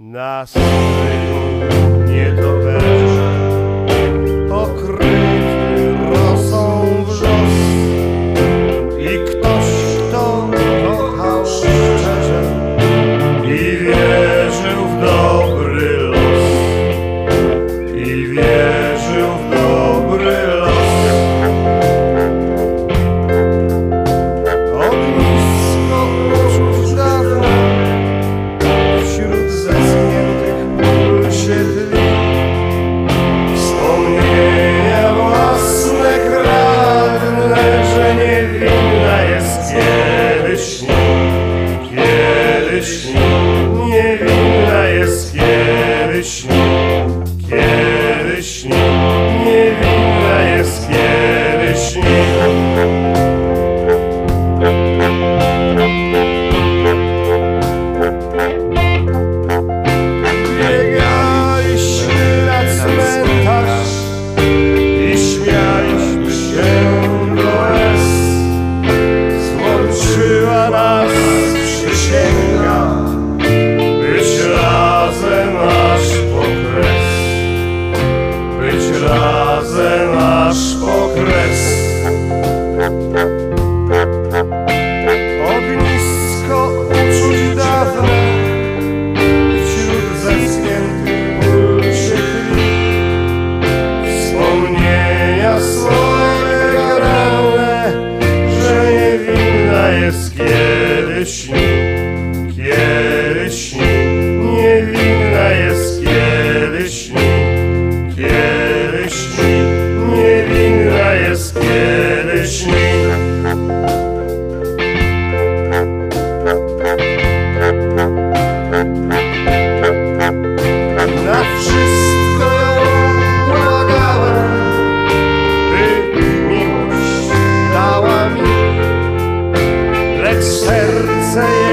Na stryju nie toperze Pokryty rosą wrzos I ktoś to kochał szczerze I wierzył w dobry los. I wierzył w śni, kiedy śni, niewinna jest, kiedy śni. stres. Ognisko uczuć dawne wśród zeschniętych ból. Wspomnienia słowe, rane, że niewinna jest kiedyś nie. serce